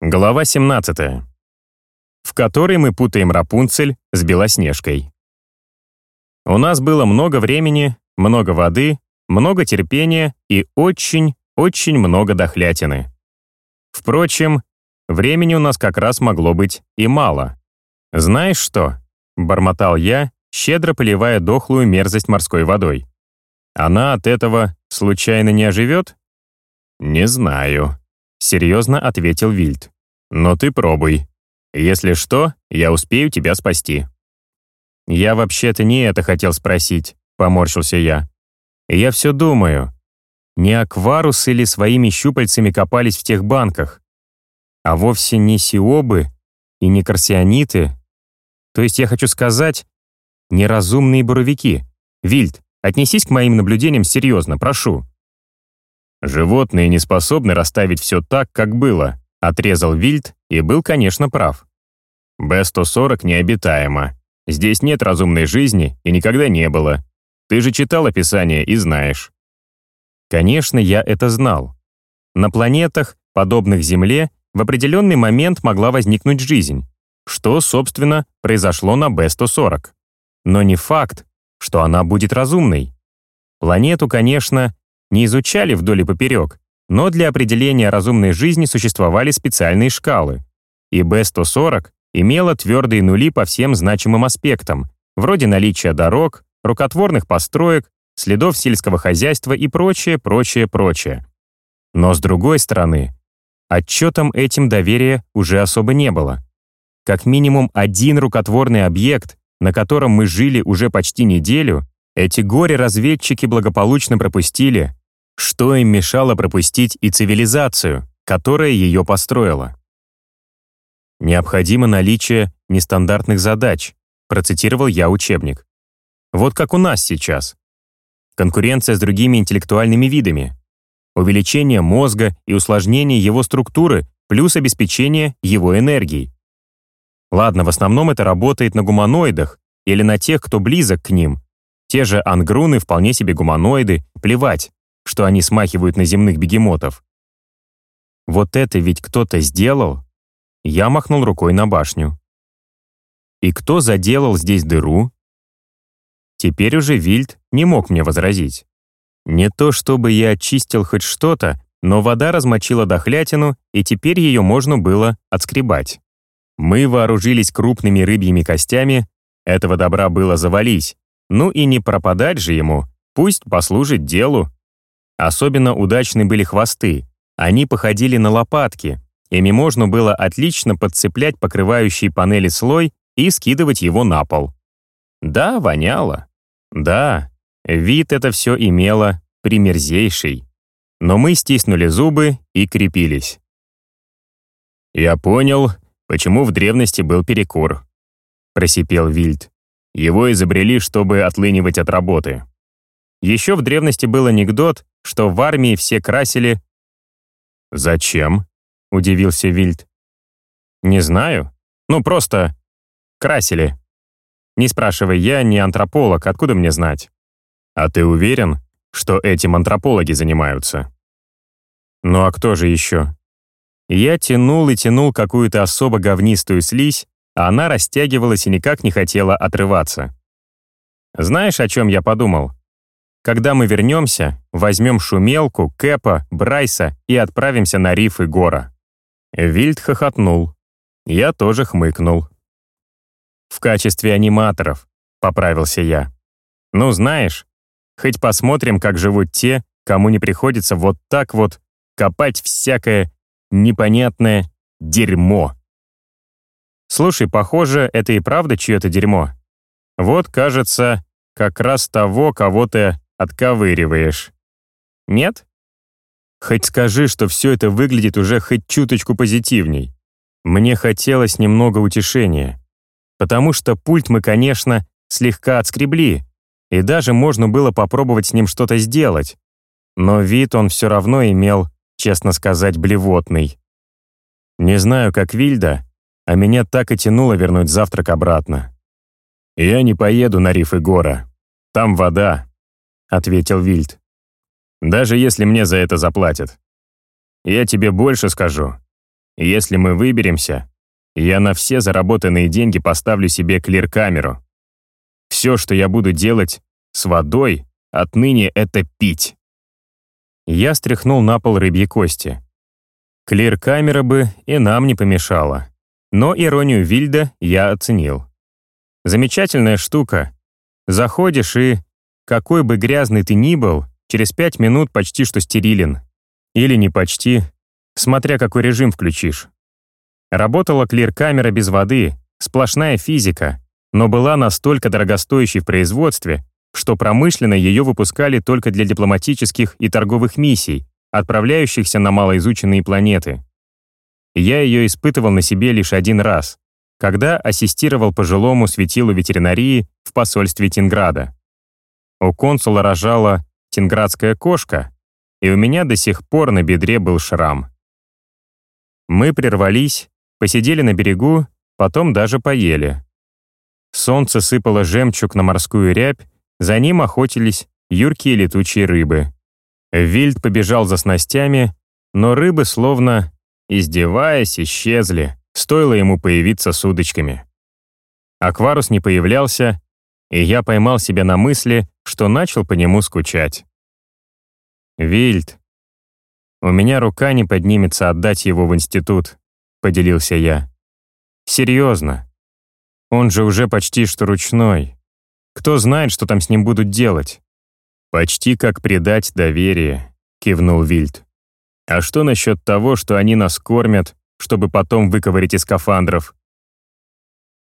Глава 17. В которой мы путаем Рапунцель с Белоснежкой. У нас было много времени, много воды, много терпения и очень-очень много дохлятины. Впрочем, времени у нас как раз могло быть и мало. «Знаешь что?» — бормотал я, щедро поливая дохлую мерзость морской водой. «Она от этого случайно не оживет?» «Не знаю», — серьезно ответил Вильд. «Но ты пробуй. Если что, я успею тебя спасти». «Я вообще-то не это хотел спросить», — поморщился я. «Я все думаю, не акварусы ли своими щупальцами копались в тех банках, а вовсе не сиобы и не корсиониты. То есть я хочу сказать, неразумные буровики. Вильд, отнесись к моим наблюдениям серьезно, прошу». «Животные не способны расставить все так, как было», отрезал Вильд и был, конечно, прав. Б-140 необитаемо. Здесь нет разумной жизни и никогда не было. Ты же читал описание и знаешь. Конечно, я это знал. На планетах, подобных Земле, в определенный момент могла возникнуть жизнь, что, собственно, произошло на Б-140. Но не факт, что она будет разумной. Планету, конечно, не изучали вдоль и поперек, но для определения разумной жизни существовали специальные шкалы. И Б-140 имела твердые нули по всем значимым аспектам, вроде наличия дорог, рукотворных построек, следов сельского хозяйства и прочее, прочее, прочее. Но с другой стороны, отчетам этим доверия уже особо не было. Как минимум один рукотворный объект, на котором мы жили уже почти неделю, эти горе-разведчики благополучно пропустили, что им мешало пропустить и цивилизацию, которая ее построила. Необходимо наличие нестандартных задач, процитировал я учебник. Вот как у нас сейчас. Конкуренция с другими интеллектуальными видами. Увеличение мозга и усложнение его структуры плюс обеспечение его энергией. Ладно, в основном это работает на гуманоидах или на тех, кто близок к ним. Те же ангруны вполне себе гуманоиды, плевать что они смахивают на земных бегемотов. Вот это ведь кто-то сделал? Я махнул рукой на башню. И кто заделал здесь дыру? Теперь уже Вильд не мог мне возразить. Не то чтобы я очистил хоть что-то, но вода размочила дохлятину, и теперь ее можно было отскребать. Мы вооружились крупными рыбьими костями, этого добра было завались. Ну и не пропадать же ему, пусть послужит делу, Особенно удачны были хвосты. Они походили на лопатки. Ими можно было отлично подцеплять покрывающий панели слой и скидывать его на пол. Да, воняло. Да, вид это все имело примерзейший. Но мы стиснули зубы и крепились. «Я понял, почему в древности был перекур», — просипел Вильд. «Его изобрели, чтобы отлынивать от работы». Еще в древности был анекдот, что в армии все красили... «Зачем?» — удивился Вильд. «Не знаю. Ну, просто красили. Не спрашивай, я не антрополог, откуда мне знать?» «А ты уверен, что этим антропологи занимаются?» «Ну а кто же еще?» Я тянул и тянул какую-то особо говнистую слизь, а она растягивалась и никак не хотела отрываться. Знаешь, о чем я подумал? Когда мы вернемся, возьмем шумелку, Кэпа, Брайса и отправимся на рифы Гора». Вильд хохотнул. Я тоже хмыкнул. «В качестве аниматоров», — поправился я. «Ну, знаешь, хоть посмотрим, как живут те, кому не приходится вот так вот копать всякое непонятное дерьмо». Слушай, похоже, это и правда чье-то дерьмо. Вот, кажется, как раз того, кого ты отковыриваешь. Нет? Хоть скажи, что все это выглядит уже хоть чуточку позитивней. Мне хотелось немного утешения. Потому что пульт мы, конечно, слегка отскребли, и даже можно было попробовать с ним что-то сделать. Но вид он все равно имел, честно сказать, блевотный. Не знаю, как Вильда, а меня так и тянуло вернуть завтрак обратно. Я не поеду на рифы гора. Там вода, — ответил Вильд. «Даже если мне за это заплатят. Я тебе больше скажу. Если мы выберемся, я на все заработанные деньги поставлю себе клир-камеру. Все, что я буду делать с водой, отныне это пить. Я стряхнул на пол рыбьи кости. Клир-камера бы и нам не помешала. Но иронию Вильда я оценил. Замечательная штука. Заходишь и, какой бы грязный ты ни был, через пять минут почти что стерилен. Или не почти, смотря какой режим включишь. Работала клир-камера без воды, сплошная физика, но была настолько дорогостоящей в производстве, что промышленно ее выпускали только для дипломатических и торговых миссий, отправляющихся на малоизученные планеты. Я ее испытывал на себе лишь один раз, когда ассистировал пожилому светилу ветеринарии в посольстве Тинграда. У консула рожала тинградская кошка, и у меня до сих пор на бедре был шрам. Мы прервались, посидели на берегу, потом даже поели. Солнце сыпало жемчуг на морскую рябь, за ним охотились юркие летучие рыбы. Вильд побежал за снастями, но рыбы, словно издеваясь, исчезли, стоило ему появиться с удочками. Акварус не появлялся, и я поймал себя на мысли, что начал по нему скучать. «Вильд, у меня рука не поднимется отдать его в институт», — поделился я. «Серьезно. Он же уже почти что ручной. Кто знает, что там с ним будут делать?» «Почти как предать доверие», — кивнул Вильд. «А что насчет того, что они нас кормят, чтобы потом выковырить из скафандров?»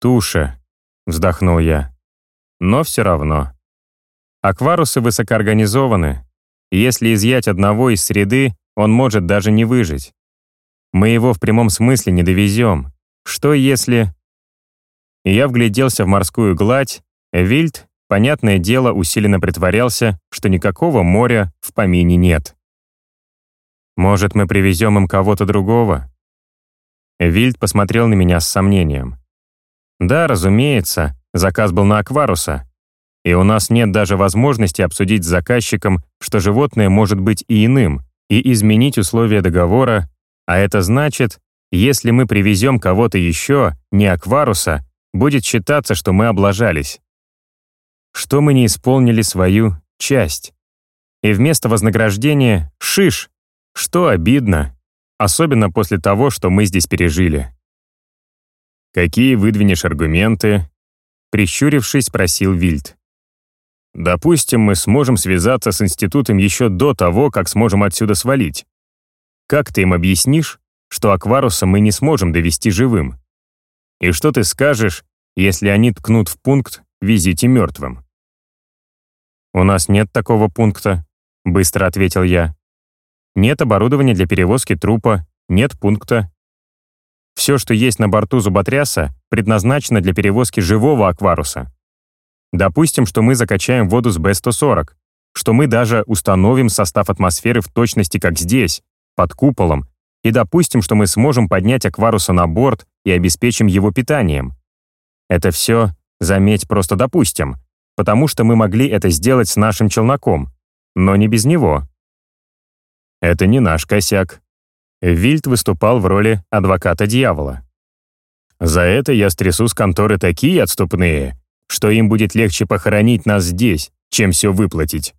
«Туша», — вздохнул я. «Но все равно. Акварусы высокоорганизованы. Если изъять одного из среды, он может даже не выжить. Мы его в прямом смысле не довезем. Что если... Я вгляделся в морскую гладь. Вильд, понятное дело, усиленно притворялся, что никакого моря в помине нет. Может, мы привезем им кого-то другого? Вильд посмотрел на меня с сомнением. Да, разумеется, заказ был на Акваруса. И у нас нет даже возможности обсудить с заказчиком, что животное может быть и иным, и изменить условия договора, а это значит, если мы привезем кого-то еще, не Акваруса, будет считаться, что мы облажались. Что мы не исполнили свою часть. И вместо вознаграждения — шиш, что обидно, особенно после того, что мы здесь пережили. «Какие выдвинешь аргументы?» Прищурившись, спросил Вильд. Допустим, мы сможем связаться с институтом еще до того, как сможем отсюда свалить. Как ты им объяснишь, что Акваруса мы не сможем довести живым? И что ты скажешь, если они ткнут в пункт «Везите мертвым»? «У нас нет такого пункта», — быстро ответил я. «Нет оборудования для перевозки трупа, нет пункта. Все, что есть на борту зуботряса, предназначено для перевозки живого акваруса. Допустим, что мы закачаем воду с B140, что мы даже установим состав атмосферы в точности, как здесь, под куполом, и допустим, что мы сможем поднять акваруса на борт и обеспечим его питанием. Это все, заметь, просто допустим, потому что мы могли это сделать с нашим челноком, но не без него. Это не наш косяк. Вильд выступал в роли адвоката дьявола. За это я стрясу с конторы такие отступные, что им будет легче похоронить нас здесь, чем все выплатить.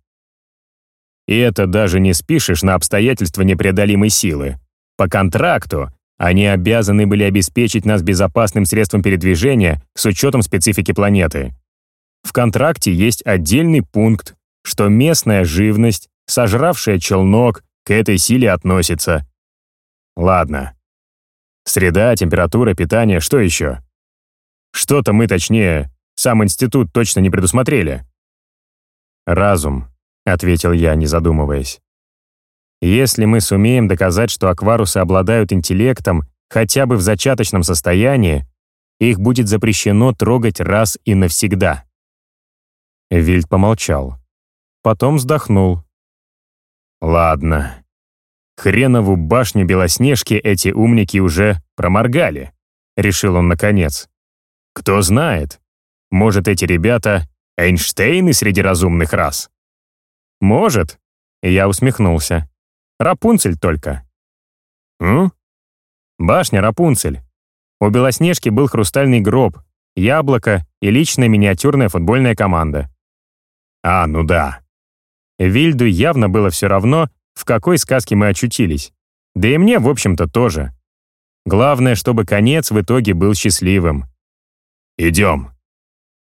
И это даже не спишешь на обстоятельства непреодолимой силы. По контракту они обязаны были обеспечить нас безопасным средством передвижения с учетом специфики планеты. В контракте есть отдельный пункт, что местная живность, сожравшая челнок, к этой силе относится. Ладно. Среда, температура, питание, что еще? Что-то мы, точнее, сам институт точно не предусмотрели». «Разум», — ответил я, не задумываясь. «Если мы сумеем доказать, что акварусы обладают интеллектом хотя бы в зачаточном состоянии, их будет запрещено трогать раз и навсегда». Вильд помолчал. Потом вздохнул. «Ладно. Хренову башню Белоснежки эти умники уже проморгали», — решил он наконец. «Кто знает, может, эти ребята — Эйнштейны среди разумных рас? Может. Я усмехнулся. Рапунцель только. М? Башня Рапунцель. У Белоснежки был хрустальный гроб, яблоко и личная миниатюрная футбольная команда. А, ну да. Вильду явно было все равно, в какой сказке мы очутились. Да и мне, в общем-то, тоже. Главное, чтобы конец в итоге был счастливым. «Идем».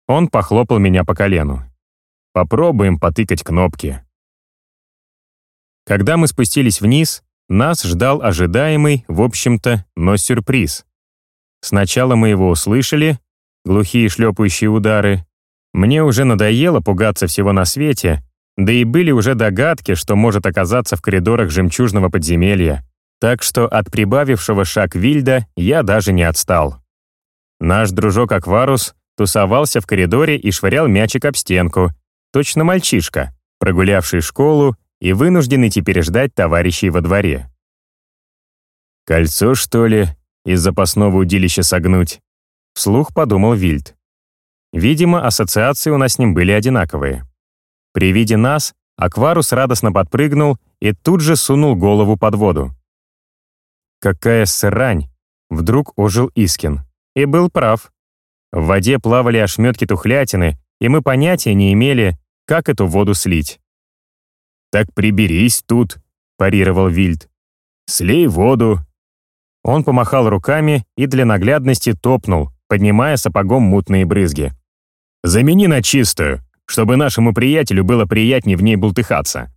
Он похлопал меня по колену. «Попробуем потыкать кнопки». Когда мы спустились вниз, нас ждал ожидаемый, в общем-то, но сюрприз. Сначала мы его услышали, глухие шлепающие удары. Мне уже надоело пугаться всего на свете, да и были уже догадки, что может оказаться в коридорах жемчужного подземелья. Так что от прибавившего шаг Вильда я даже не отстал. Наш дружок Акварус тусовался в коридоре и швырял мячик об стенку. Точно мальчишка, прогулявший школу и вынужденный теперь ждать товарищей во дворе. «Кольцо, что ли, из запасного удилища согнуть?» Вслух подумал Вильд. Видимо, ассоциации у нас с ним были одинаковые. При виде нас Акварус радостно подпрыгнул и тут же сунул голову под воду. «Какая срань!» — вдруг ожил Искин. И был прав. В воде плавали ошметки тухлятины, и мы понятия не имели, как эту воду слить. «Так приберись тут», — парировал Вильд. «Слей воду». Он помахал руками и для наглядности топнул, поднимая сапогом мутные брызги. «Замени на чистую, чтобы нашему приятелю было приятнее в ней бултыхаться».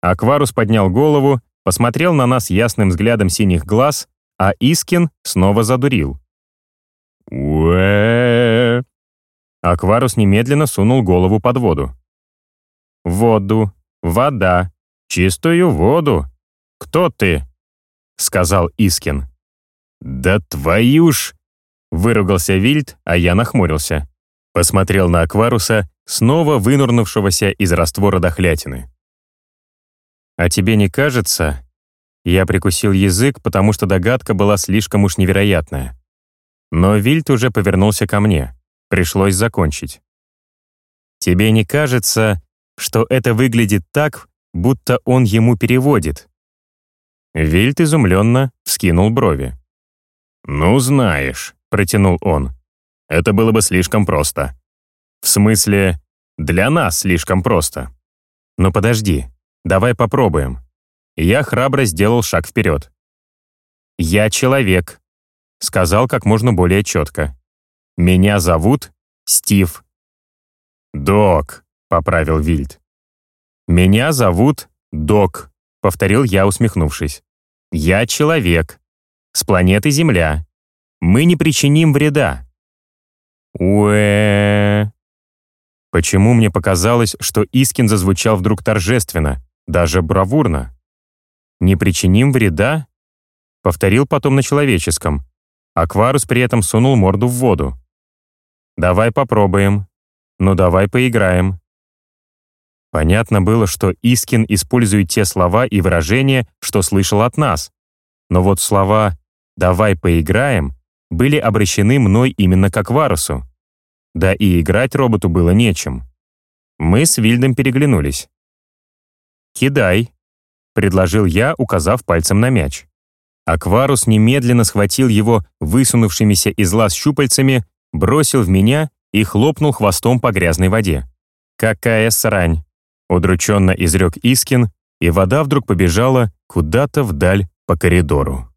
Акварус поднял голову, посмотрел на нас ясным взглядом синих глаз, а Искин снова задурил. уэ Акварус немедленно сунул голову под воду. «Воду», Вода. Чистую воду. Кто ты?» — сказал Искин. «Да твою ж!» — выругался Вильд, а я нахмурился. Посмотрел на Акваруса, снова вынурнувшегося из раствора дохлятины. «А тебе не кажется?» Я прикусил язык, потому что догадка была слишком уж невероятная. Но Вильд уже повернулся ко мне. Пришлось закончить. «Тебе не кажется, что это выглядит так, будто он ему переводит. Вильд изумленно вскинул брови. «Ну, знаешь», — протянул он, — «это было бы слишком просто». «В смысле, для нас слишком просто». «Но подожди, давай попробуем». Я храбро сделал шаг вперед. «Я человек», — сказал как можно более четко. «Меня зовут Стив». «Док», поправил Вильд. «Меня зовут Док», — повторил я, усмехнувшись. «Я человек. С планеты Земля. Мы не причиним вреда». Уэ. Почему мне показалось, что Искин зазвучал вдруг торжественно, даже бравурно? «Не причиним вреда?» Повторил потом на человеческом. Акварус при этом сунул морду в воду. «Давай попробуем. Ну давай поиграем». Понятно было, что Искин использует те слова и выражения, что слышал от нас. Но вот слова «давай поиграем» были обращены мной именно к Акварусу. Да и играть роботу было нечем. Мы с Вильдом переглянулись. «Кидай», — предложил я, указав пальцем на мяч. Акварус немедленно схватил его высунувшимися из лаз щупальцами, бросил в меня и хлопнул хвостом по грязной воде. «Какая срань!» Удрученно изрек Искин, и вода вдруг побежала куда-то вдаль по коридору.